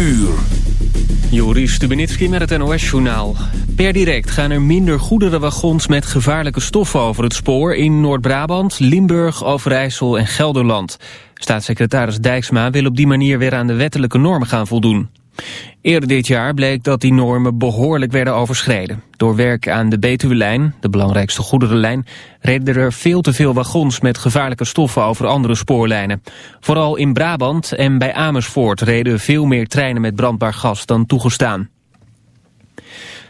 uur. Joris Stubenitski met het NOS-journaal. Per direct gaan er minder goederenwagons met gevaarlijke stoffen over het spoor... in Noord-Brabant, Limburg, Overijssel en Gelderland. Staatssecretaris Dijksma wil op die manier weer aan de wettelijke normen gaan voldoen. Eerder dit jaar bleek dat die normen behoorlijk werden overschreden. Door werk aan de Betuwe-lijn, de belangrijkste goederenlijn... reden er veel te veel wagons met gevaarlijke stoffen over andere spoorlijnen. Vooral in Brabant en bij Amersfoort reden veel meer treinen met brandbaar gas dan toegestaan.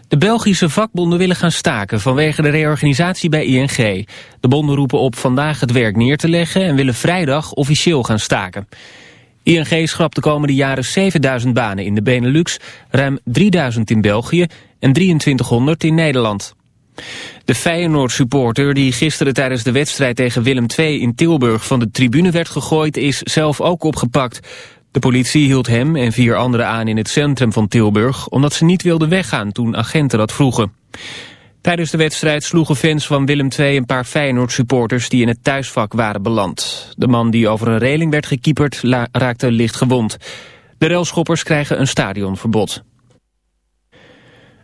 De Belgische vakbonden willen gaan staken vanwege de reorganisatie bij ING. De bonden roepen op vandaag het werk neer te leggen en willen vrijdag officieel gaan staken. ING schrapt de komende jaren 7000 banen in de Benelux, ruim 3000 in België en 2300 in Nederland. De Feyenoord-supporter die gisteren tijdens de wedstrijd tegen Willem II in Tilburg van de tribune werd gegooid is zelf ook opgepakt. De politie hield hem en vier anderen aan in het centrum van Tilburg omdat ze niet wilden weggaan toen agenten dat vroegen. Tijdens de wedstrijd sloegen fans van Willem II een paar Feyenoord-supporters die in het thuisvak waren beland. De man die over een reling werd gekieperd raakte licht gewond. De railschoppers krijgen een stadionverbod.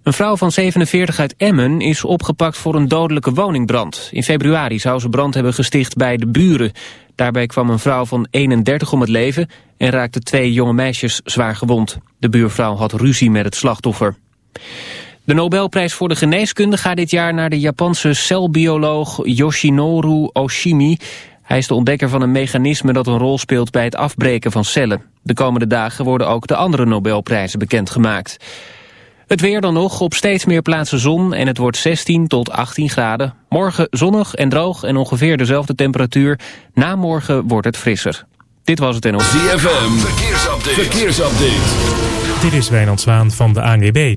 Een vrouw van 47 uit Emmen is opgepakt voor een dodelijke woningbrand. In februari zou ze brand hebben gesticht bij de buren. Daarbij kwam een vrouw van 31 om het leven en raakte twee jonge meisjes zwaar gewond. De buurvrouw had ruzie met het slachtoffer. De Nobelprijs voor de geneeskunde gaat dit jaar naar de Japanse celbioloog Yoshinori Oshimi. Hij is de ontdekker van een mechanisme dat een rol speelt bij het afbreken van cellen. De komende dagen worden ook de andere Nobelprijzen bekendgemaakt. Het weer dan nog, op steeds meer plaatsen zon en het wordt 16 tot 18 graden. Morgen zonnig en droog en ongeveer dezelfde temperatuur. Na morgen wordt het frisser. Dit was het en op. ZFM, verkeersupdate. verkeersupdate. Dit is Wijnand Zwaan van de ANWB.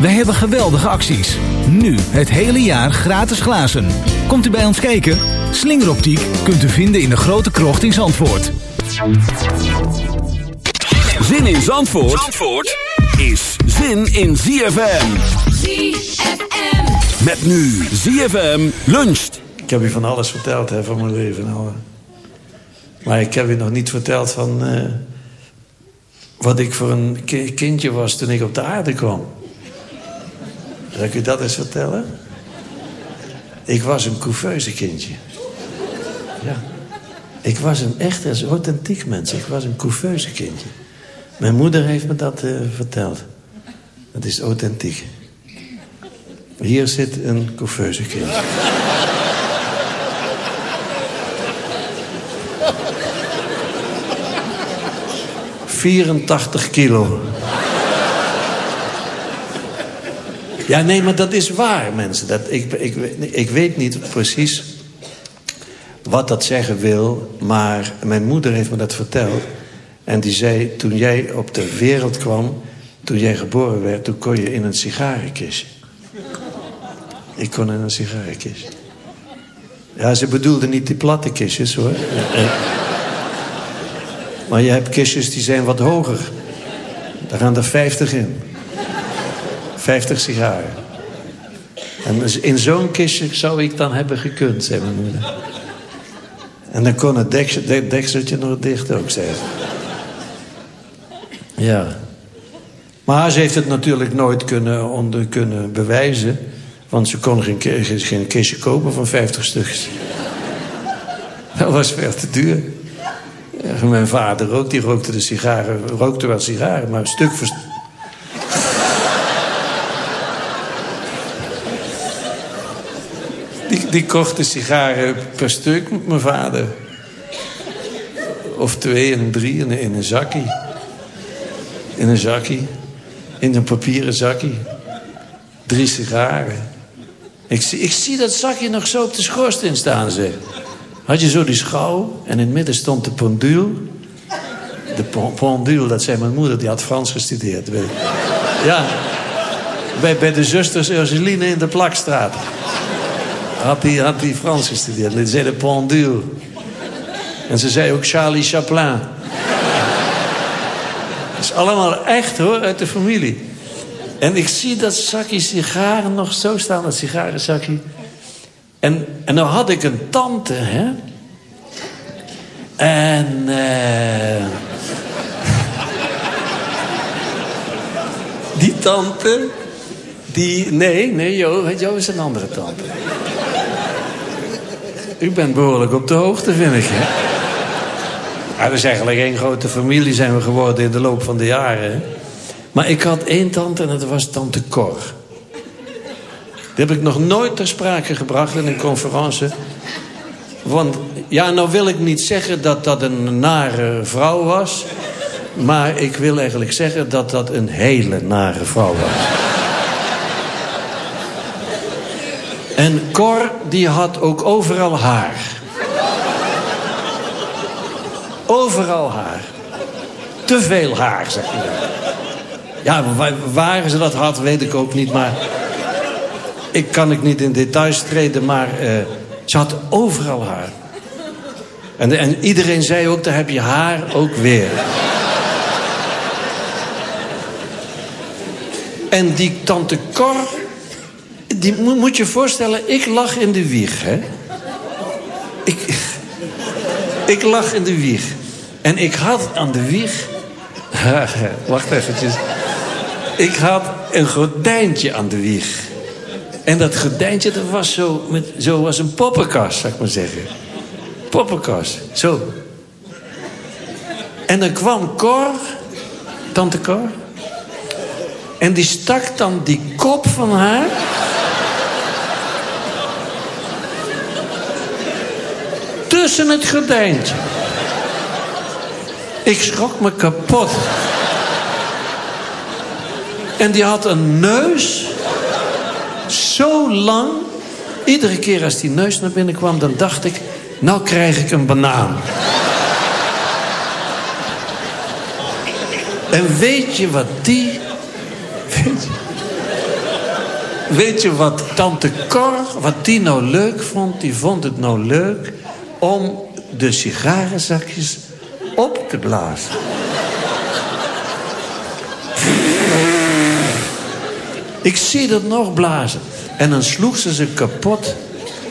Wij hebben geweldige acties. Nu het hele jaar gratis glazen. Komt u bij ons kijken? Slingeroptiek kunt u vinden in de grote krocht in Zandvoort. Zin in Zandvoort, Zandvoort is zin in ZFM. ZFM. Met nu ZFM luncht. Ik heb u van alles verteld hè, van mijn leven. Nou, maar ik heb u nog niet verteld van eh, wat ik voor een ki- kindje was toen ik op de aarde kwam. Zal ik u dat eens vertellen? Ik was een couveuse kindje. Ja. Ik was een echt, authentiek mens. Ik was een couveuse kindje. Mijn moeder heeft me dat eh, verteld. Dat is authentiek. Hier zit een couveuse kindje. ...84 kilo. Ja, nee, maar dat is waar, mensen. Dat, ik, ik, ik weet niet precies wat dat zeggen wil... maar mijn moeder heeft me dat verteld. En die zei, toen jij op de wereld kwam... toen jij geboren werd, toen kon je in een sigarenkistje. Ik kon in een sigarenkistje. Ja, ze bedoelde niet die platte kistjes, hoor. Maar je hebt kistjes die zijn wat hoger. Daar gaan er 50 in. 50 sigaren. En dus in zo'n kistje zou ik dan hebben gekund, zei mijn moeder. En dan kon het deksel, de- dekseltje nog dicht ook, zei ze. Ja. Maar ze heeft het natuurlijk nooit kunnen, onder, kunnen bewijzen. Want ze kon geen, geen kistje kopen van 50 stuks. Dat was veel te duur. Mijn vader ook, die rookte de sigaren, rookte wel sigaren, maar stuk voor Die, kocht de sigaren per stuk, mijn vader. Of twee en drie in, een zakkie. In een zakkie. In een papieren zakkie. Drie sigaren. Ik zie, ik zie dat zakje nog zo op de schoorsteen staan, zeg. Had je zo die schouw en in het midden stond de pendule. De pen- pendule, dat zei mijn moeder, die had Frans gestudeerd. Ja, bij, bij de zusters Ursuline in de Plakstraat. Had die, had Frans gestudeerd. Die zei de pendule. En ze zei ook Charlie Chaplin. Dat is allemaal echt hoor, uit de familie. En ik zie dat zakje sigaren nog zo staan, dat sigarenzakje. En, en nou had ik een tante, hè. En... eh die tante... Die... Nee, nee, Jo, Jo is een andere tante. U bent behoorlijk op de hoogte, vind ik, hè. Dat is eigenlijk één grote familie zijn we geworden in de loop van de jaren. Maar ik had één tante en dat was tante Cor. Die heb ik nog nooit ter sprake gebracht in een conferentie. Want ja, nou wil ik niet zeggen dat dat een nare vrouw was. Maar ik wil eigenlijk zeggen dat dat een hele nare vrouw was. En Cor, die had ook overal haar. Overal haar. Te veel haar, zeg je. Ja, wa- waar ze dat had, weet ik ook niet. Maar ik kan ik niet in details treden, maar eh, ze had overal haar. En, en iedereen zei ook, daar heb je haar ook weer. En die tante Cor, die mo- moet je voorstellen, ik lag in de wieg, hè. Ik, ik lag in de wieg. En ik had aan de wieg... Wacht eventjes. Ik had een gordijntje aan de wieg. En dat gordijntje, dat was zo, met, zo was een poppenkast, zou ik maar zeggen. Poppenkast, zo. En dan kwam Cor, tante Cor... En die stak dan die kop van haar... tussen het gordijntje. Ik schrok me kapot. En die had een neus... zo lang... Iedere keer als die neus naar binnen kwam, dan dacht ik... nou krijg ik een banaan. En weet je wat die... Weet je, weet je wat tante Cor, wat die nou leuk vond? Die vond het nou leuk om de sigarenzakjes op te blazen. Ik zie dat nog blazen. En dan sloeg ze ze kapot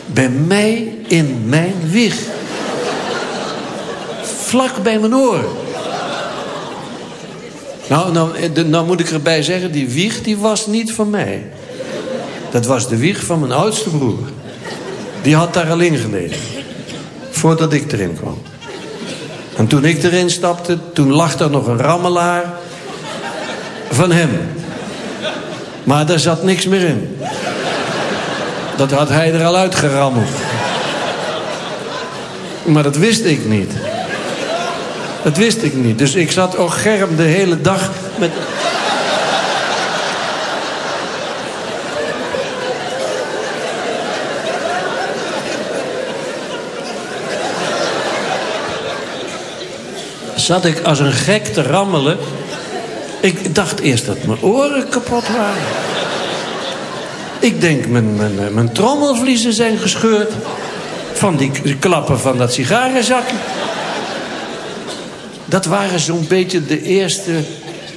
bij mij in mijn wieg. Vlak bij mijn oor. Nou, nou, eh, nou moet ik erbij zeggen, die wieg die was niet van mij. Dat was de wieg van mijn oudste broer. Die had daar al in gelegen. Voordat ik erin kwam. En toen ik erin stapte, toen lag er nog een rammelaar van hem. Maar daar zat niks meer in. Dat had hij er al uitgerammeld. Maar dat wist ik niet. Dat wist ik niet. Dus ik zat ook germ de hele dag met... Zat ik als een gek te rammelen. Ik dacht eerst dat mijn oren kapot waren. Ik denk, mijn, mijn, eh, mijn trommelvliezen zijn gescheurd. Van die klappen van dat sigarenzakje. Dat waren zo'n beetje de eerste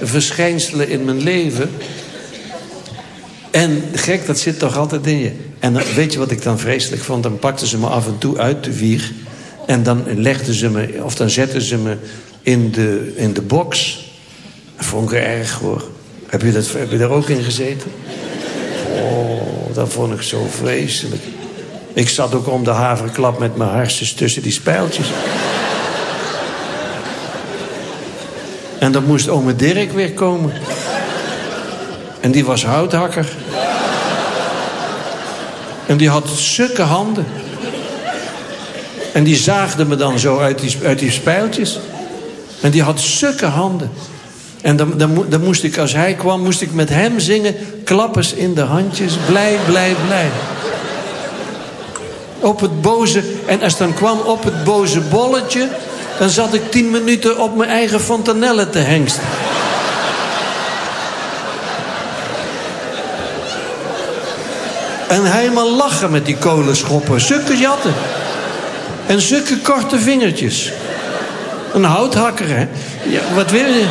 verschijnselen in mijn leven. En gek, dat zit toch altijd in je. En dan, weet je wat ik dan vreselijk vond? Dan pakten ze me af en toe uit de wieg. En dan legden ze me, of dan zetten ze me in de, in de box. Dat vond ik erg hoor. Heb je, dat, heb je daar ook in gezeten? Oh, dat vond ik zo vreselijk. Ik zat ook om de haverklap met mijn hartjes tussen die spijltjes. En dan moest ome Dirk weer komen. En die was houthakker. En die had sukke handen. En die zaagde me dan zo uit die, uit die spijltjes. En die had sukke handen. En dan, dan, dan moest ik, als hij kwam, moest ik met hem zingen... klappers in de handjes, blij, blij, blij. Op het boze... En als dan kwam op het boze bolletje... dan zat ik tien minuten op mijn eigen fontanelle te hengsten. En helemaal lachen met die kolenschoppen. Zulke jatten. En zulke korte vingertjes. Een houthakker, hè? Wat wil je?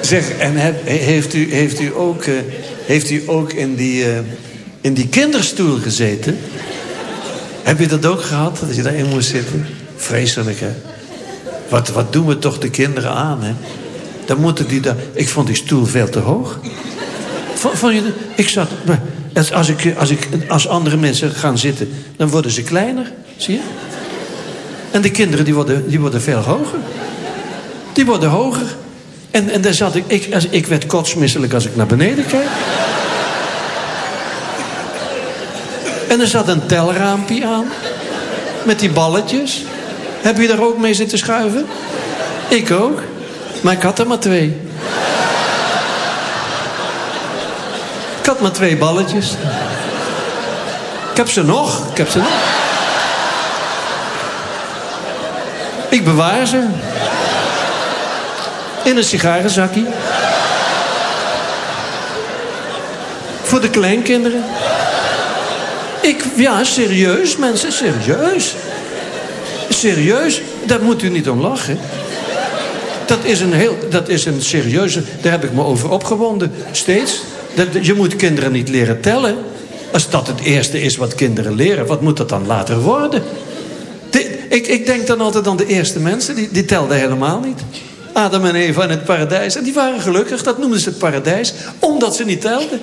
Zeg, en heeft, u, heeft, u ook, eh, heeft u ook in die, eh, in die kinderstoel gezeten? Heb je dat ook gehad, dat je daarin moest zitten? Vreselijk, hè? Wat, wat doen we toch de kinderen aan, hè? Dan moeten die daar... Ik vond die stoel veel te hoog. Vond, je, ik zat... Als, als, ik, als, ik, als andere mensen gaan zitten, dan worden ze kleiner. Zie je? En de kinderen die worden, die worden veel hoger. Die worden hoger. En, en daar zat ik, ik, als, ik werd kotsmisselijk als ik naar beneden keek. En er zat een telraampje aan. Met die balletjes. Heb je daar ook mee zitten schuiven? Ik ook. Maar ik had er maar twee. Ik had maar twee balletjes. Ik heb ze nog. Ik heb ze nog. Ik bewaar ze. In een sigarenzakje. Voor de kleinkinderen. Ik, ja, serieus, mensen, serieus. Serieus, daar moet u niet om lachen. Dat is een heel, dat is een serieuze, daar heb ik me over opgewonden, steeds. Je moet kinderen niet leren tellen. Als dat het eerste is wat kinderen leren, wat moet dat dan later worden? De- ik, ik denk dan altijd aan de eerste mensen, die, die telden helemaal niet. Adam en Eva in het paradijs. En die waren gelukkig, dat noemden ze het paradijs, omdat ze niet telden.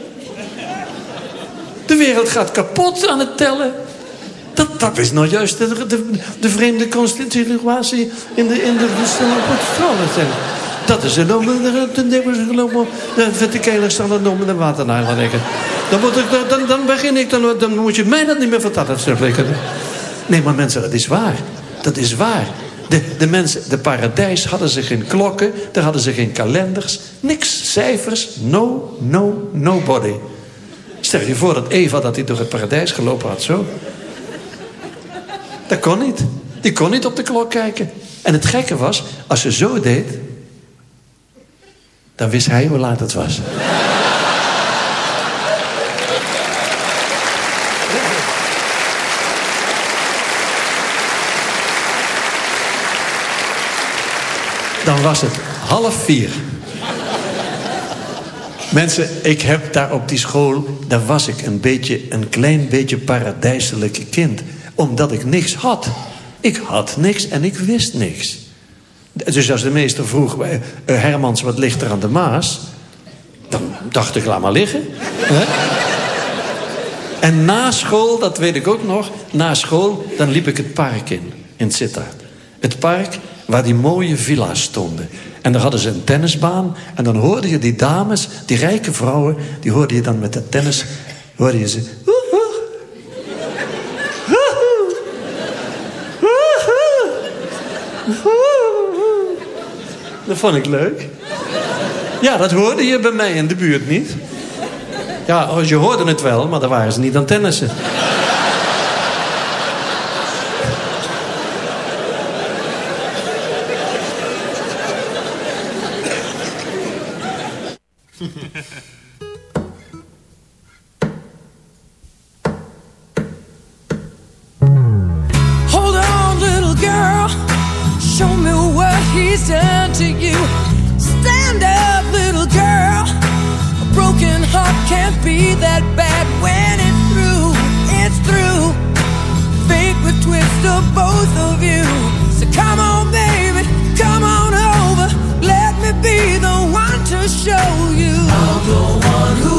De wereld gaat kapot aan het tellen. Dat, dat is nou juist de, de, de vreemde constitutie in de, in de, het strand. Dat is een de verticale standaard noemen de waternaar. Dan, moet ik, dan, dan begin ik, dan, dan moet je mij dat niet meer vertellen. Nee, maar mensen, dat is waar. Dat is waar. De, de mensen, de paradijs hadden ze geen klokken, daar hadden ze geen kalenders, niks, cijfers, no, no, nobody. Stel je voor dat Eva dat hij door het paradijs gelopen had, zo. Dat kon niet. Die kon niet op de klok kijken. En het gekke was, als ze zo deed... dan wist hij hoe laat het was. Dan was het half vier. Mensen, ik heb daar op die school... daar was ik een beetje, een klein beetje paradijselijke kind. Omdat ik niks had. Ik had niks en ik wist niks. Dus als de meester vroeg... eh, Hermans, wat ligt er aan de Maas? Dan dacht ik, laat maar liggen. En na school, dat weet ik ook nog... na school, dan liep ik het park in, in Sittard. Het park waar die mooie villa's stonden. En daar hadden ze een tennisbaan. En dan hoorde je die dames, die rijke vrouwen... die hoorde je dan met de tennis... hoorde je ze... woehoe, woehoe, woehoe. Dat vond ik leuk. Ja, dat hoorde je bij mij in de buurt niet. Ja, je hoorde het wel, maar daar waren ze niet aan tennissen. Be that bad when it's through. It's through. Fate would twist of both of you. So come on, baby, come on over. Let me be the one to show you. I'm the one who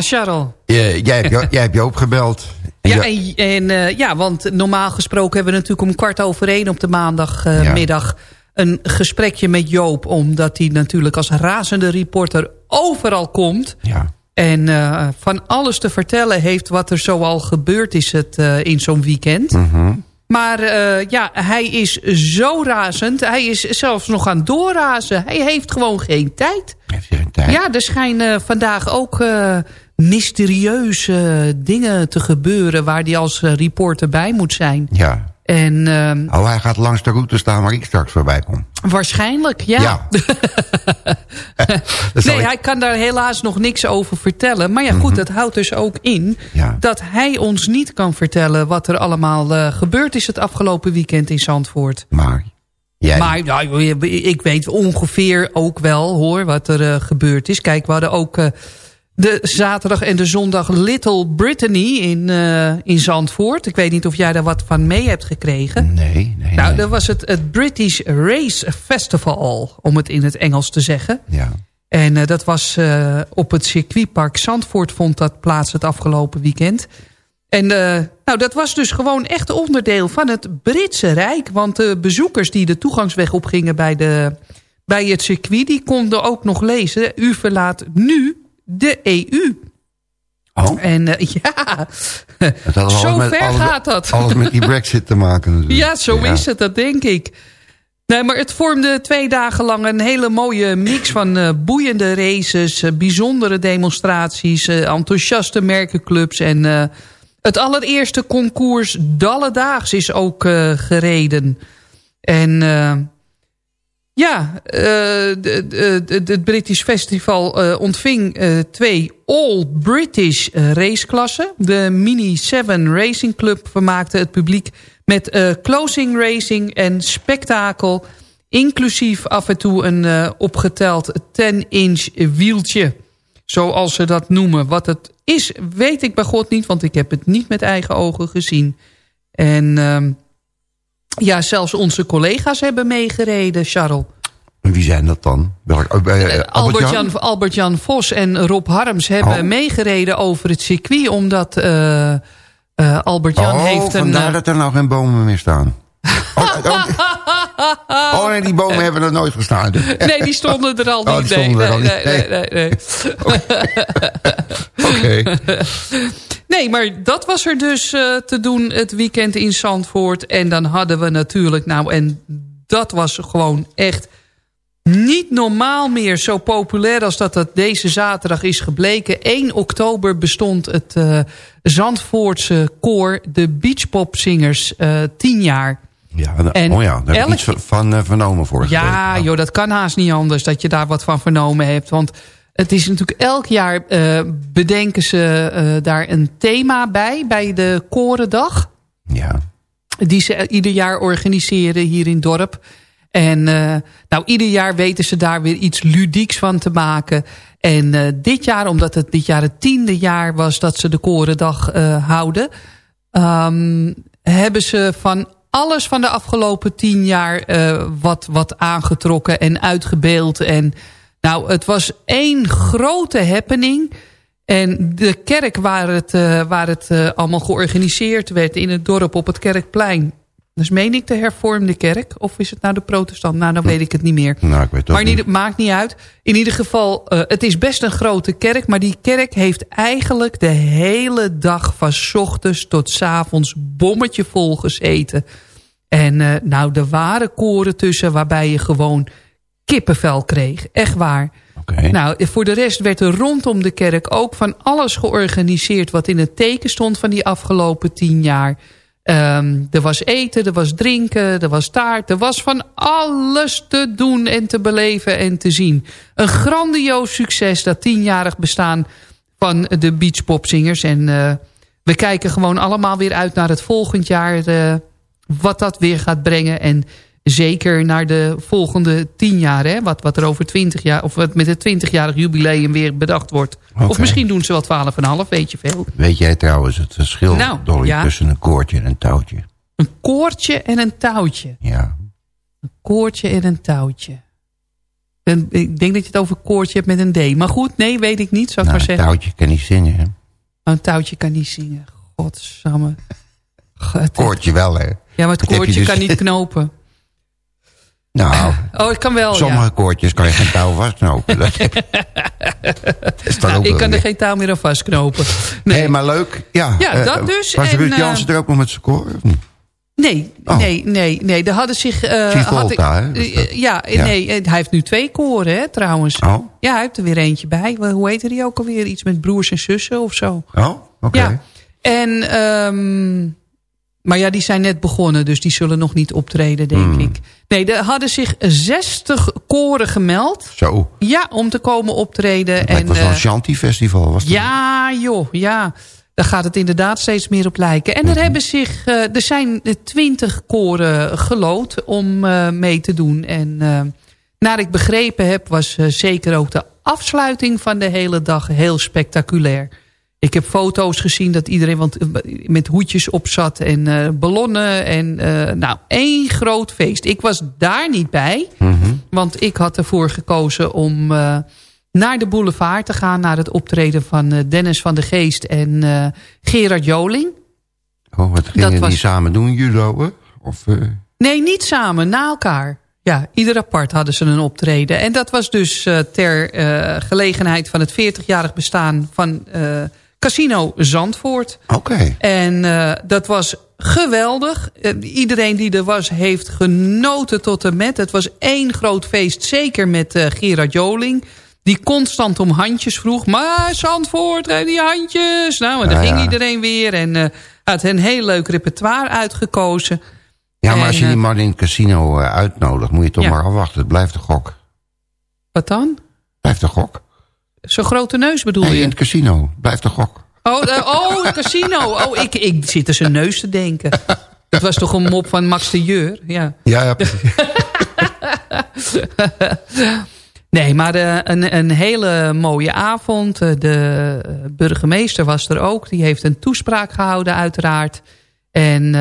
Ja, Charles. Jij, jij, hebt, jij hebt Joop gebeld. En Ja, en, en, eh, ja, want normaal gesproken hebben we natuurlijk om kwart over één op de maandagmiddag een gesprekje met Joop. Omdat hij natuurlijk als razende reporter overal komt. ja. En eh, van alles te vertellen heeft wat er zoal gebeurd is het, eh, in zo'n weekend. Mhm. Maar eh, ja, hij is zo razend. Hij is zelfs nog aan doorrazen. Hij heeft gewoon geen tijd. Heeft geen tijd? Ja, er schijnen vandaag ook eh, mysterieuze dingen te gebeuren... waar hij als eh, reporter bij moet zijn. Ja. En ehm, Oh, hij gaat langs de route staan waar ik straks voorbij kom. waarschijnlijk, ja. Nee, ik- hij kan daar helaas nog niks over vertellen. Maar ja, goed, dat houdt dus ook in... Mhm. Ja. dat hij ons niet kan vertellen... wat er allemaal eh, gebeurd is het afgelopen weekend in Zandvoort. Maar, jij... Maar ja, ik weet ongeveer ook wel hoor wat er eh, gebeurd is. Kijk, we hadden ook de zaterdag en de zondag Little Brittany in, eh, in Zandvoort. Ik weet niet of jij daar wat van mee hebt gekregen. Nee, nee, Nou, nee. dat was het, het British Race Festival, om het in het Engels te zeggen. Ja. En eh, dat was eh, op het circuitpark Zandvoort vond dat plaats het afgelopen weekend. En nou, dat was dus gewoon echt onderdeel van het Britse Rijk. Want de bezoekers die de toegangsweg opgingen bij, de, bij het circuit... die konden ook nog lezen, u verlaat nu de EU. Oh, En eh, ja, zo ver gaat dat. Alles met die brexit te maken natuurlijk. Ja, zo is het, dat denk ik. Nee, maar het vormde twee dagen lang een hele mooie mix van uh, boeiende races... Uh, bijzondere demonstraties, enthousiaste merkenclubs... en het allereerste concours Dalledaags is ook gereden. En ja, het British Festival ontving twee All-British raceklassen. De Mini 7 Racing Club vermaakte het publiek met closing racing en spektakel. Inclusief af en toe een opgeteld 10-inch wieltje. Zoals ze dat noemen. Wat het is, weet ik bij God niet. Want ik heb het niet met eigen ogen gezien. En uh, ja, zelfs onze collega's hebben meegereden, Charles. En wie zijn dat dan? Welk, uh, Albert-Jan Albert Jan Vos en Rob Harms hebben oh. meegereden over het circuit. Omdat... Uh, Albert-Jan oh, heeft een... vandaar dat er nou geen bomen meer staan. Oh, oh, nee, die bomen hebben er nooit gestaan. Nee, die stonden er al niet. Oh, die stonden nee, er al nee, nee, nee, nee, Oké. Okay. Nee, maar dat was er dus uh, te doen het weekend in Zandvoort. En dan hadden we natuurlijk... Nou, en dat was gewoon echt niet normaal meer zo populair als dat dat deze zaterdag is gebleken. 1 oktober bestond het uh, Zandvoortse koor, de Beachpopzingers, uh, tien jaar. Ja, en oh ja, daar heb ik iets van uh, vernomen vorige ja, week. joh, dat kan haast niet anders dat je daar wat van vernomen hebt. Want het is natuurlijk elk jaar uh, bedenken ze uh, daar een thema bij, bij de Korendag. Ja. Die ze ieder jaar organiseren hier in het dorp. En uh, nou, ieder jaar weten ze daar weer iets ludieks van te maken. En dit jaar, omdat het dit jaar het tiende jaar was dat ze de Korendag houden... Um, hebben ze van alles van de afgelopen tien jaar wat, wat aangetrokken en uitgebeeld. En nou, het was één grote happening... En de kerk waar het, uh, waar het uh, allemaal georganiseerd werd in het dorp op het Kerkplein... Dus meen ik de hervormde kerk? Of is het nou de protestant? Nou, dan weet ik het niet meer. Nou, ik weet maar niet. maakt niet uit. In ieder geval, uh, het is best een grote kerk. Maar die kerk heeft eigenlijk de hele dag van s ochtends tot s avonds bommetje vol gezeten. En uh, nou, er waren koren tussen waarbij je gewoon kippenvel kreeg. Echt waar. Okay. Nou, voor de rest werd er rondom de kerk ook van alles georganiseerd... wat in het teken stond van die afgelopen tien jaar... Um, er was eten, er was drinken, er was taart. Er was van alles te doen en te beleven en te zien. Een grandioos succes, dat tienjarig bestaan van de beachpopzingers. En uh, we kijken gewoon allemaal weer uit naar het volgend jaar. Uh, wat dat weer gaat brengen. En zeker naar de volgende tien jaar. Hè, wat, wat er over twintig jaar, of wat met het 20-jarig jubileum weer bedacht wordt. Okay. Of misschien doen ze wel 12,5, weet je veel. Weet jij trouwens het verschil, nou, Dolly, ja. tussen een koordje en een touwtje? Een koordje en een touwtje. Ja. Een koordje en een touwtje. En ik denk dat je het over koordje hebt met een D. Maar goed, nee, weet ik niet, zou ik nou, maar zeggen. Een touwtje kan niet zingen, hè? Een touwtje kan niet zingen. Godsamme. God, koordje wel, hè? Ja, maar het koordje dus- kan niet knopen. Nou, Oh, het kan wel, sommige ja. koordjes kan je geen touw vastknopen. Dat is dan Nou, ik kan er geen touw meer aan vastknopen. Nee, maar leuk. Ja, Ja, eh, dat dus. Was Ruud eh, Jansen er ook nog met zijn koor? Nee, Oh. nee, nee, nee. Er hadden zich... Travolta, had hè, ik- dat? ja, Ja. nee, hij heeft nu twee koren, hè, trouwens. Oh, Ja, hij heeft er weer eentje bij. Hoe heette die ook alweer? Iets met broers en zussen of zo. oh oké. Ja. En, ehm, maar ja, die zijn net begonnen, dus die zullen nog niet optreden, denk Hmm. ik. Nee, er hadden zich 60 koren gemeld. Zo, Ja, om te komen optreden. het en, was een Shanti-festival. Was dat? ja, joh, ja. Daar gaat het inderdaad steeds meer op lijken. En er, Mhm. hebben zich, eh, er zijn twintig koren gelood om eh, mee te doen. En eh, naar ik begrepen heb, was zeker ook de afsluiting van de hele dag heel spectaculair. Ik heb foto's gezien dat iedereen want, met hoedjes op zat en eh, ballonnen. En eh, nou, één groot feest. Ik was daar niet bij, Mhm. want ik had ervoor gekozen om eh, naar de boulevard te gaan. Naar het optreden van Dennis van de Geest en Gerard Joling. Oh, wat gingen die was- samen doen, judo? Of, Nee, niet samen, na elkaar. Ja, ieder apart hadden ze een optreden. En dat was dus ter gelegenheid van het 40-jarig bestaan van Casino Zandvoort. Oké. En eh, dat was geweldig. Eh, iedereen die er was heeft genoten tot en met. Het was één groot feest, zeker met uh, Gerard Joling... die constant om handjes vroeg. Maar Zandvoort, en die handjes. Nou, en dan ging iedereen weer. En had een heel leuk repertoire uitgekozen. Ja, maar als je die man in het casino uitnodigt... moet je toch maar afwachten. Het blijft een gok. Wat dan? Blijft een gok. Zo'n grote neus bedoel je? in het casino. Blijft een gok. Oh, uh, oh het casino. Oh, ik, ik zit er zijn neus te denken. Het was toch een mop van Max de Jeur? Ja, ja, ja Nee, maar uh, een, een hele mooie avond. Uh, de burgemeester was er ook. Die heeft een toespraak gehouden uiteraard. En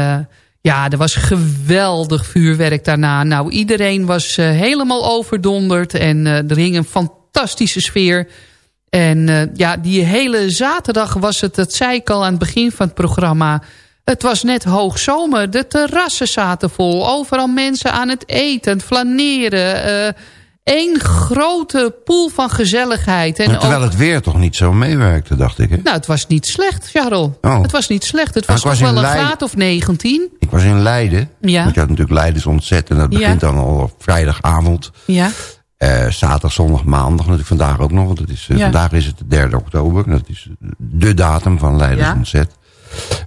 ja, er was geweldig vuurwerk daarna. Nou, iedereen was helemaal overdonderd. En er hing een fantastische sfeer... En uh, ja, die hele zaterdag was het, dat zei ik al aan het begin van het programma... Het was net hoogzomer, de terrassen zaten vol. Overal mensen aan het eten, flaneren. Uh, Eén grote pool van gezelligheid. En terwijl het weer toch niet zo meewerkte, dacht ik. Hè? Nou, het was niet slecht, Charles. Oh. Het was niet slecht. Het was, was wel een Leiden. graad of 19. Ik was in Leiden. Ja. Want je had natuurlijk Leiden is ontzettend. Dat begint dan al op vrijdagavond. Ja. Uh, zaterdag, zondag, maandag natuurlijk vandaag ook nog. Want het is, uh, vandaag is het de 3 oktober. Dat is de datum van Leidens ja.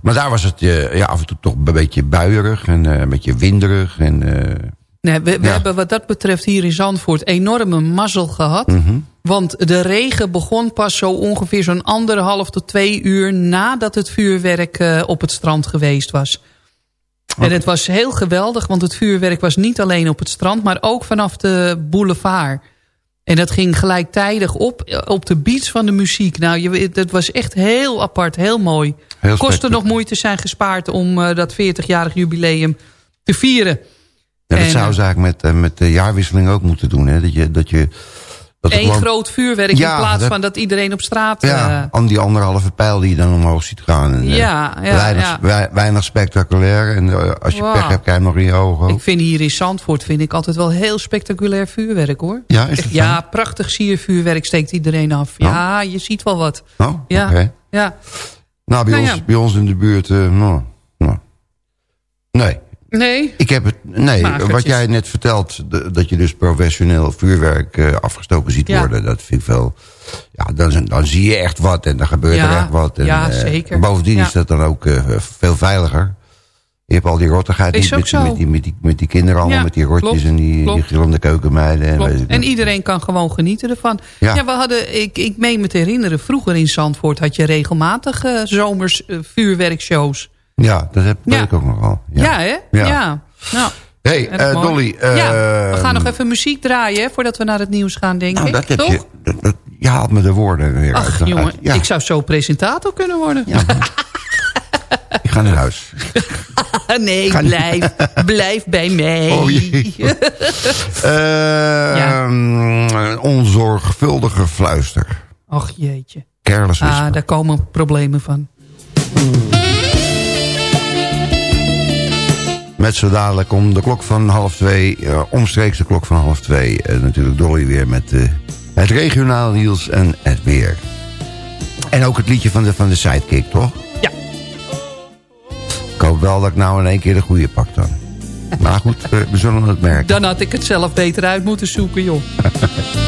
Maar daar was het uh, ja, af en toe toch een beetje buierig en een beetje winderig. En, nee, we, we hebben wat dat betreft hier in Zandvoort enorme mazzel gehad. Mm -hmm. Want de regen begon pas zo ongeveer zo'n anderhalf tot twee uur... nadat het vuurwerk op het strand geweest was. En het was heel geweldig, want het vuurwerk was niet alleen op het strand... maar ook vanaf de boulevard. En dat ging gelijktijdig op, op de beats van de muziek. Nou, je, dat was echt heel apart, heel mooi. Heel Kostte nog moeite zijn gespaard om uh, dat 40-jarig jubileum te vieren. Ja, dat zou ze eigenlijk met, uh, met de jaarwisseling ook moeten doen. Hè? Dat je, dat je Eén groot vuurwerk in plaats van dat iedereen op straat... Ja, uh... die anderhalve pijl die je dan omhoog ziet gaan. En, ja, ja, weinig, ja. weinig spectaculair. En uh, als je wow. pech hebt, krijg je nog in je ogen. Ik vind hier in Zandvoort vind ik altijd wel heel spectaculair vuurwerk, hoor. Ja, is het Ja, prachtig siervuurwerk steekt iedereen af. Oh. Ja, je ziet wel wat. Oh, ja. Okay. ja. Nou, bij, nou, ons, bij ons in de buurt... Uh, nou, nou. Nee, Nee. Ik heb het, nee, wat jij net vertelt, dat je dus professioneel vuurwerk uh, afgestoken ziet worden, dat vind ik wel, ja, dan, dan zie je echt wat en dan gebeurt er echt wat. En, ja, zeker. Uh, bovendien is dat dan ook uh, veel veiliger. Je hebt al die rottigheid niet met, met, die, met, die, met die kinderen allemaal, met die rotjes klopt, en die, klopt. die gillende keukenmeiden. En, en, iedereen kan gewoon genieten ervan. Ja, ja we hadden, ik, ik meen me te herinneren, vroeger in Zandvoort had je regelmatig zomers vuurwerkshows. Ja, dat heb ja. ik ook nogal. Ja, ja hè? Ja. ja. Nou, hey, uh, Dolly. Uh, ja, we gaan nog even muziek draaien voordat we naar het nieuws gaan, denk nou, ik. Dat heb Toch? Je, dat, dat, je haalt me de woorden weer Ach, uit. jongen, ja. ik zou zo presentator kunnen worden. Ja. ik ga naar huis. nee, ga blijf. blijf bij mij. Oh jee. uh, ja. Onzorgvuldige fluister. Ach jeetje. Careless. Ah, daar komen problemen van. Met zo dadelijk om de klok van half twee, uh, omstreeks de klok van half twee... Uh, natuurlijk Dolly weer met uh, het regionaal nieuws en het weer. En ook het liedje van de, van de sidekick, toch? Ja. Ik hoop wel dat ik nou in één keer de goede pak dan. Maar goed, we zullen het merken. Dan had ik het zelf beter uit moeten zoeken, joh.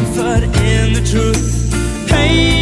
comfort in the truth. Pain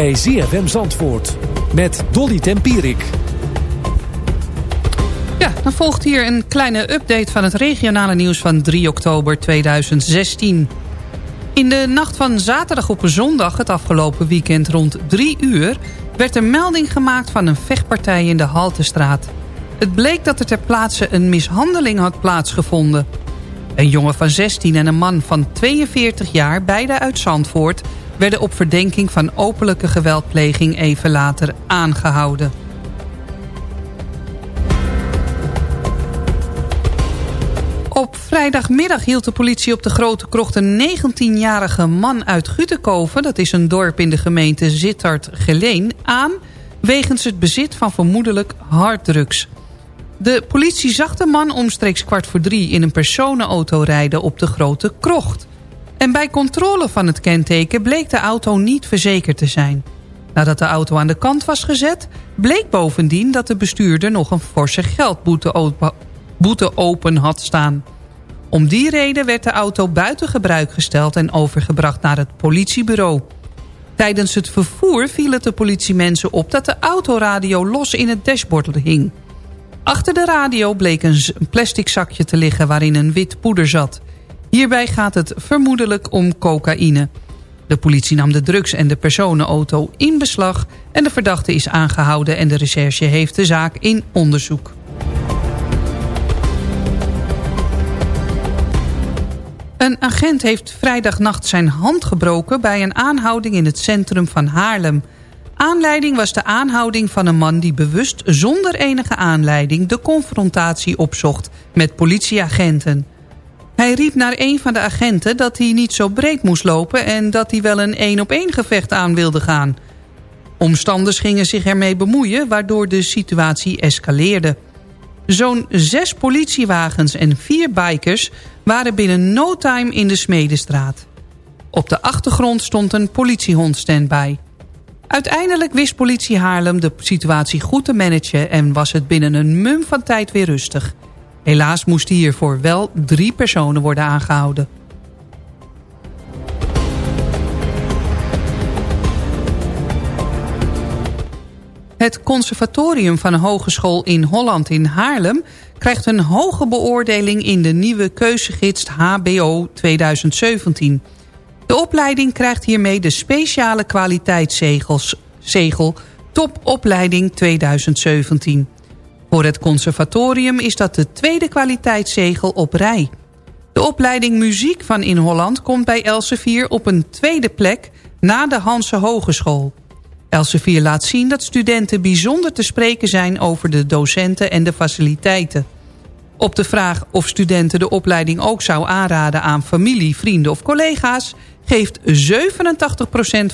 bij ZFM Zandvoort met Dolly Tempierik. Ja, dan volgt hier een kleine update van het regionale nieuws van 3 oktober 2016. In de nacht van zaterdag op zondag het afgelopen weekend rond 3 uur... werd er melding gemaakt van een vechtpartij in de Haltestraat. Het bleek dat er ter plaatse een mishandeling had plaatsgevonden. Een jongen van 16 en een man van 42 jaar, beide uit Zandvoort... werden op verdenking van openlijke geweldpleging even later aangehouden. Op vrijdagmiddag hield de politie op de Grote Krocht een 19-jarige man uit Gutekoven... dat is een dorp in de gemeente Sittard-Geleen, aan... wegens het bezit van vermoedelijk harddrugs. De politie zag de man omstreeks kwart voor drie in een personenauto rijden op de Grote Krocht. En bij controle van het kenteken bleek de auto niet verzekerd te zijn. Nadat de auto aan de kant was gezet, bleek bovendien dat de bestuurder nog een forse geldboete boete open had staan. Om die reden werd de auto buiten gebruik gesteld en overgebracht naar het politiebureau. Tijdens het vervoer viel het de politiemensen op dat de autoradio los in het dashboard hing. Achter de radio bleek een plastic zakje te liggen waarin een wit poeder zat. Hierbij gaat het vermoedelijk om cocaïne. De politie nam de drugs en de personenauto in beslag... en de verdachte is aangehouden en de recherche heeft de zaak in onderzoek. Een agent heeft vrijdagnacht zijn hand gebroken... bij een aanhouding in het centrum van Haarlem. Aanleiding was de aanhouding van een man die bewust... zonder enige aanleiding de confrontatie opzocht met politieagenten. Hij riep naar een van de agenten dat hij niet zo breed moest lopen... en dat hij wel een één-op-één gevecht aan wilde gaan. Omstanders gingen zich ermee bemoeien... waardoor de situatie escaleerde. Zo'n zes politiewagens en vier bikers waren binnen no time in de Smedestraat. Op de achtergrond stond een politiehond standby. Uiteindelijk wist politie Haarlem de situatie goed te managen... en was het binnen een mum van tijd weer rustig. Helaas moesten hiervoor wel drie personen worden aangehouden. Het conservatorium van hogeschool in Holland in Haarlem... krijgt een hoge beoordeling in de nieuwe keuzegids HBO 2017. De opleiding krijgt hiermee de speciale kwaliteitszegel Topopleiding 2017. Voor het conservatorium is dat de tweede kwaliteitszegel op rij. De opleiding muziek van In Holland komt bij Elsevier op een tweede plek... na de Hanse Hogeschool. Elsevier laat zien dat studenten bijzonder te spreken zijn... over de docenten en de faciliteiten. Op de vraag of studenten de opleiding ook zou aanraden aan familie, vrienden of collega's... geeft 87%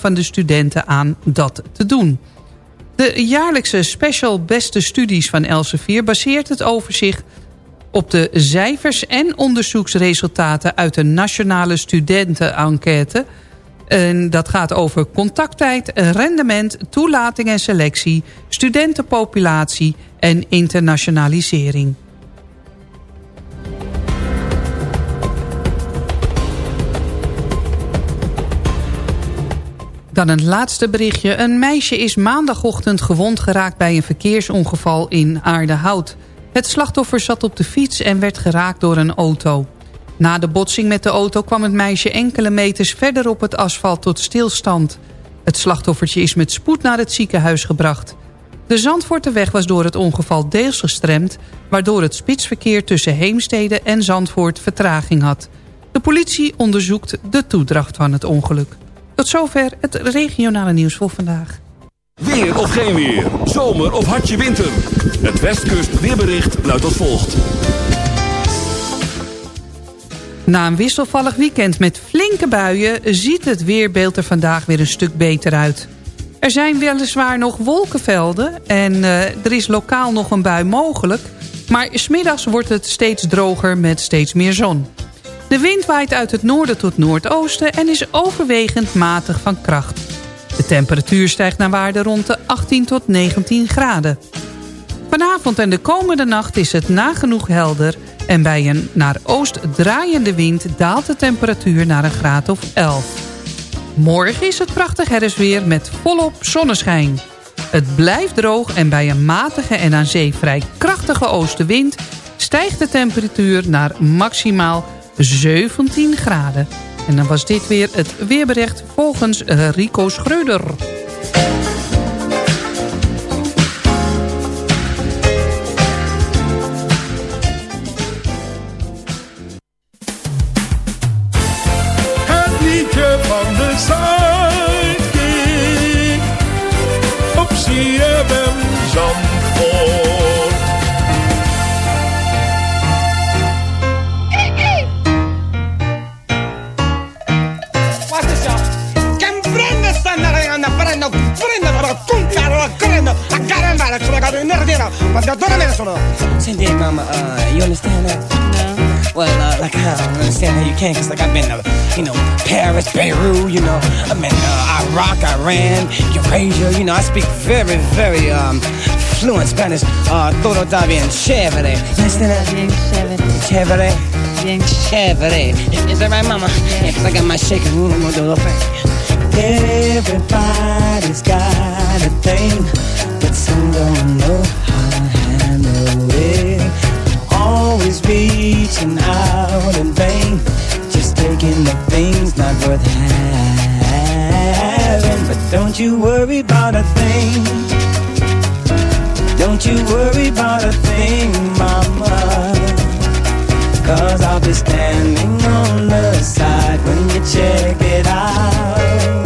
van de studenten aan dat te doen. De jaarlijkse special beste studies van Elsevier baseert het overzicht op de cijfers en onderzoeksresultaten uit de nationale studentenenquête. En dat gaat over contacttijd, rendement, toelating en selectie, studentenpopulatie en internationalisering. Dan een laatste berichtje. Een meisje is maandagochtend gewond geraakt bij een verkeersongeval in Aardehout. Het slachtoffer zat op de fiets en werd geraakt door een auto. Na de botsing met de auto kwam het meisje enkele meters verder op het asfalt tot stilstand. Het slachtoffertje is met spoed naar het ziekenhuis gebracht. De Zandvoorterweg was door het ongeval deels gestremd... waardoor het spitsverkeer tussen Heemstede en Zandvoort vertraging had. De politie onderzoekt de toedracht van het ongeluk. Tot zover het regionale nieuws voor vandaag. Weer of geen weer, zomer of hartje winter. Het Westkust weerbericht luidt als volgt. Na een wisselvallig weekend met flinke buien... ziet het weerbeeld er vandaag weer een stuk beter uit. Er zijn weliswaar nog wolkenvelden... en uh, er is lokaal nog een bui mogelijk... maar smiddags wordt het steeds droger met steeds meer zon. De wind waait uit het noorden tot noordoosten... en is overwegend matig van kracht. De temperatuur stijgt naar waarde rond de 18 tot 19 graden. Vanavond en de komende nacht is het nagenoeg helder... en bij een naar oost draaiende wind daalt de temperatuur naar een graad of 11. Morgen is het prachtig herfstweer met volop zonneschijn. Het blijft droog en bij een matige en aan zee vrij krachtige oostenwind... stijgt de temperatuur naar maximaal 17 graden. En dan was dit weer het weerbericht volgens Rico Schreuder. Zandvoort. Cado in nerdino, ma da dove me ne sono? Cindy, mama, uh, you understand that? No. Well, uh, like, I don't understand how you can, cause like I've been, uh, you know, Paris, Beirut, you know, I've been, uh, Iraq, Iran, Eurasia, you know, I speak very, very, um, fluent Spanish, uh, todo está bien chévere. You understand? Bien chévere. Chévere. Bien chévere. Is that right, mama? Yeah, cause I got my shaking room, I'm gonna do a little thing. Everybody's got a thing, but some don't know how to handle it. Always reaching out in vain, just taking the things not worth having. But don't you worry about a thing. Don't you worry about a thing, mama. Cause I'll be standing on the side when you check it out.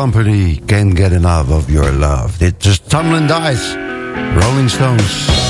Company, Can't Get Enough of Your Love. Dit is Tumbling Dice, Rolling Stones.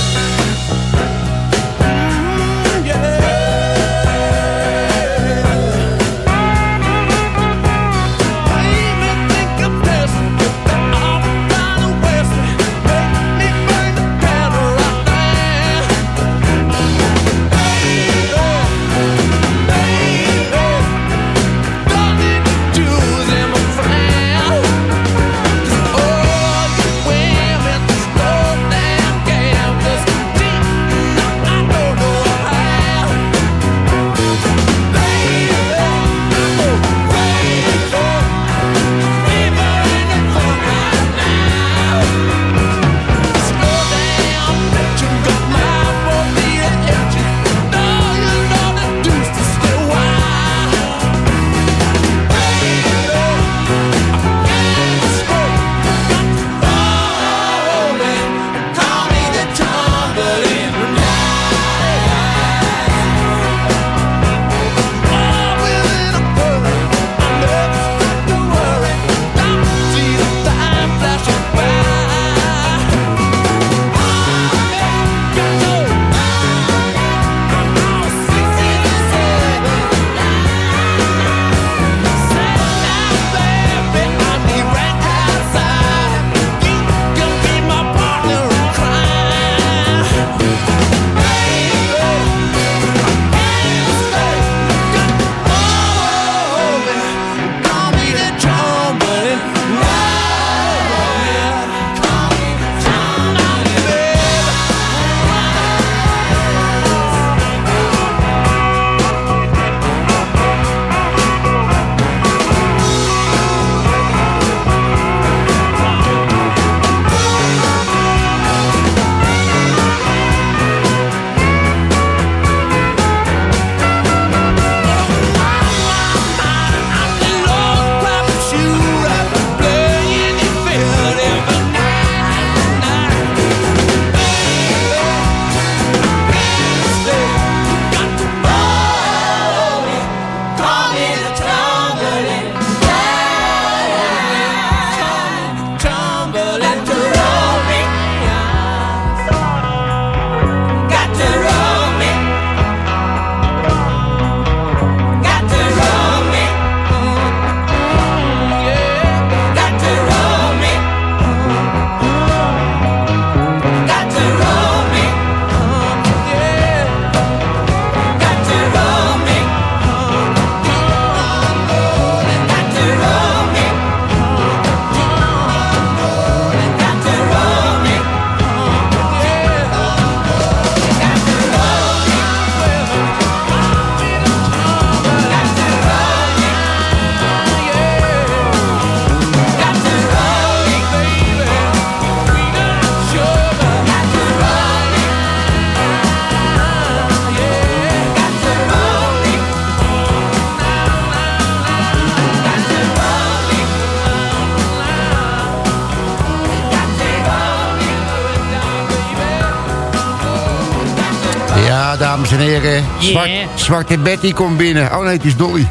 Dames en heren. Zwart. Zwarte Betty komt binnen. Oh nee, het is Dolly.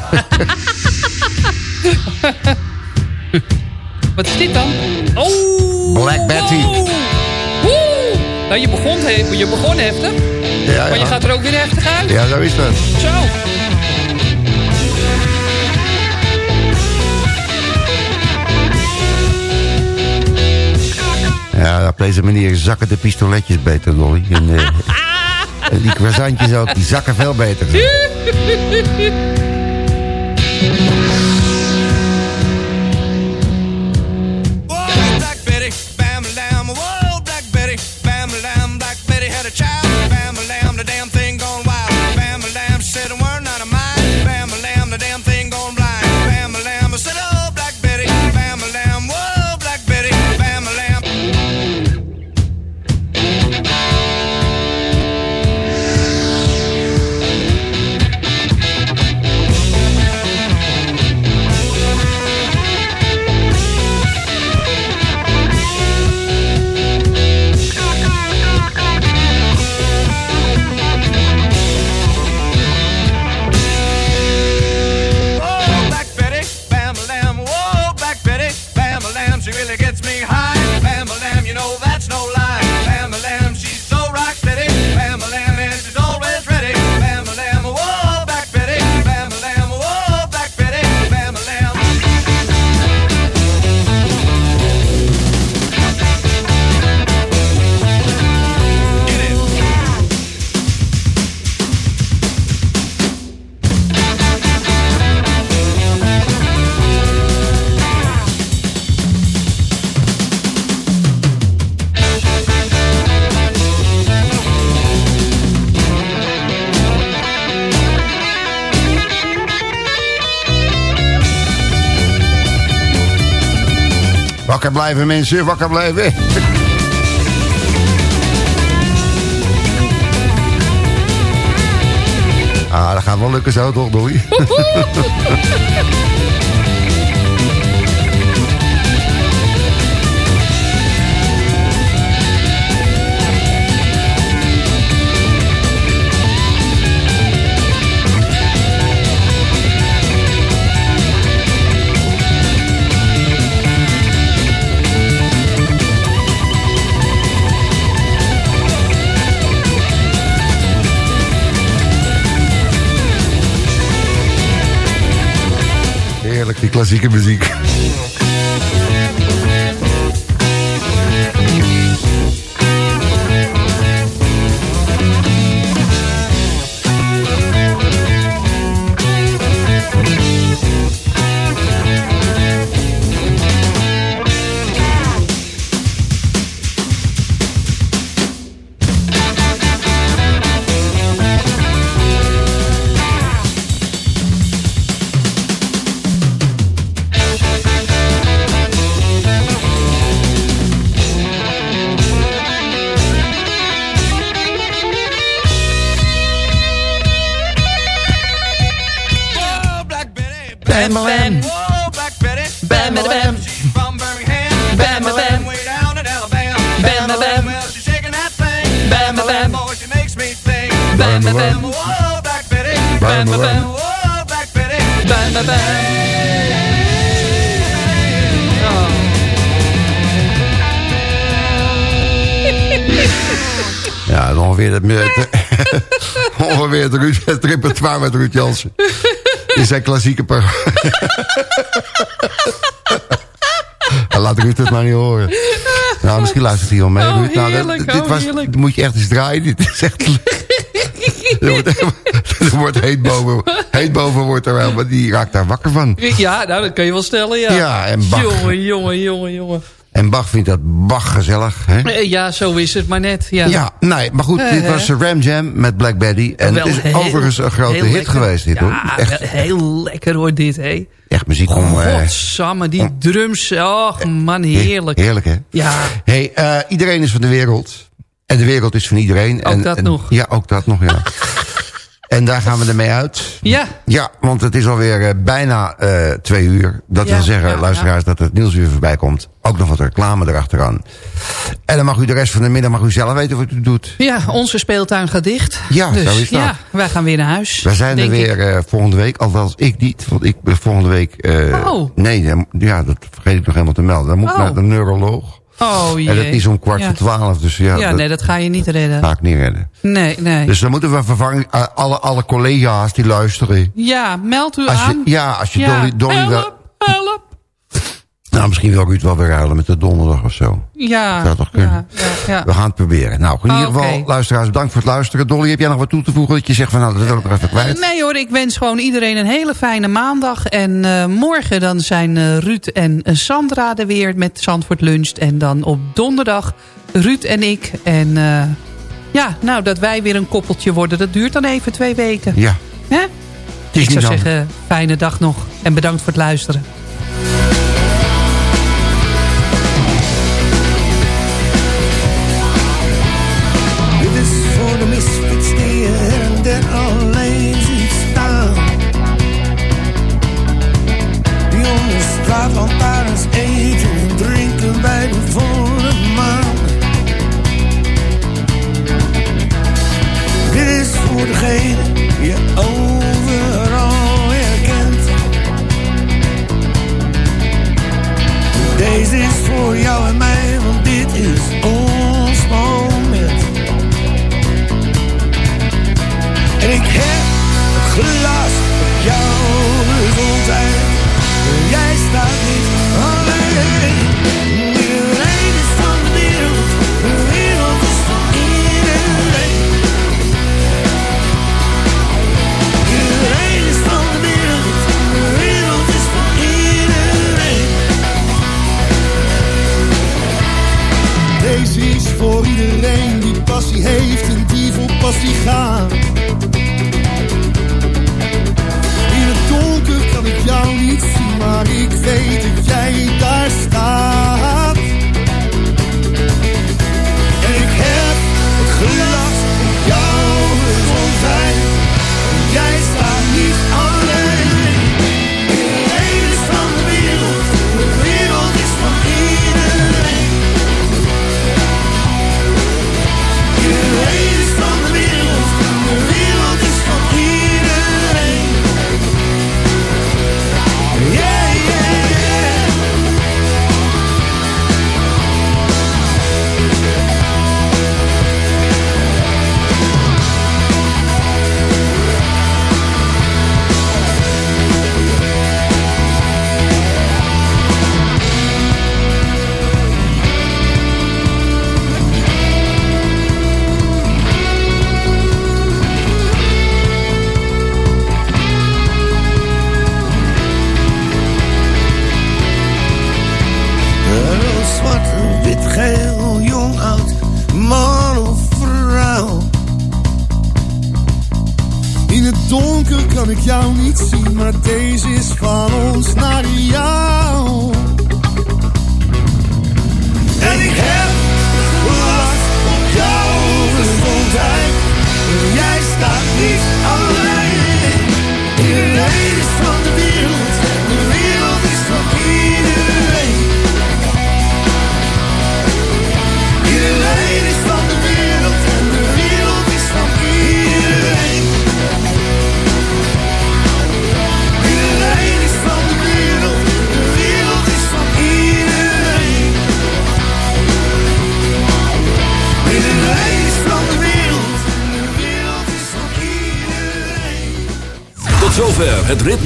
Wat is dit dan? Oh! Black Betty. Woe! Nou, je begon, he- je begon heftig. Ja, Maar je gaat er ook weer heftig uit. Ja, zo is dat. Zo. Ja, op deze manier zakken de pistoletjes beter, Dolly. En, eh, die croissantjes ook, die zakken veel beter. Blijven mensen, wakker blijven. Ah, dat gaat wel lukken zo toch, Dolly? klassieke muziek. Bam, bam, bam. Whoa, Black Betty. Bam, bam, bam. Whoa, Black Betty. Bam, bam, bam. Ja, ongeveer het, het, ongeveer het, Ruud, het repertoire met Ruud Jansen. In zijn klassieke programma. Laat Ruud het maar niet horen. Nou, misschien luistert hij wel mee, Oh, Ruud. Nou, dat- dit, oh, was, heerlijk. moet je echt eens draaien. Dit is echt... er wordt, er wordt heet boven. Heet boven wordt er wel, maar die raakt daar wakker van. Ja, nou, dat kan je wel stellen, ja. Ja, en Bach. Jongen, jongen, jongen, jongen. En Bach vindt dat Bach gezellig, hè? Eh, Ja, zo is het maar net. Ja, Ja, nee, maar goed, Eh, dit hè? was Ram Jam met Black Betty. En Wel het is heel- overigens een grote hit lekker. geweest, dit ja, hoor. Echt, heel lekker hoor, dit, hé. echt muziek om... eh, Godsamme, die drums. Och, man, heerlijk. Heerlijk, hè? Ja, Hey, eh, iedereen is van de wereld. En de wereld is van iedereen. Ook en, dat en- nog. Ja, ook dat nog, ja. en daar gaan we ermee uit. ja. Ja, want het is alweer eh, bijna eh, twee uur. Dat Ja, wil zeggen, ja, luisteraars, dat het nieuws weer voorbij komt. Ook nog wat reclame erachteraan. En dan mag u de rest van de middag mag u zelf weten wat u doet. ja, onze speeltuin gaat dicht. Ja, dus, zo is dat. Ja, wij gaan weer naar huis. We zijn er weer eh, volgende week. Althans, ik niet. Want ik ben volgende week... Oh. Nee, ja, dat vergeet ik nog helemaal te melden. Dan moet ik Oh. naar de neuroloog. Oh jee. En dat is om kwart voor twaalf. Dus ja, Ja, dat nee, dat ga je niet redden. ga ik niet redden. Nee, nee. Dus dan moeten we vervangen... eh, alle, alle collega's die luisteren. Ja, meld u Als je, aan. ja, als je Dolly... Dolly wel, help, help. Nou, misschien wil Ruud wel weer ruilen met de donderdag of zo. Ja, Zou toch kunnen? ja, ja, ja. We gaan het proberen. Nou, in ieder geval, luisteraars, bedankt voor het luisteren. Dolly, heb jij nog wat toe te voegen? Dat je zegt van, nou, dat wil ik nog even kwijt. Nee hoor, ik wens gewoon iedereen een hele fijne maandag. En eh, morgen dan zijn eh, Ruud en eh, Sandra er weer met Zandvoort Lunch. En dan op donderdag Ruud en ik. En ja, nou dat wij weer een koppeltje worden. Dat duurt dan even twee weken. Ja. Hè? Het Ik zou zeggen, fijne dag nog. En bedankt voor het luisteren.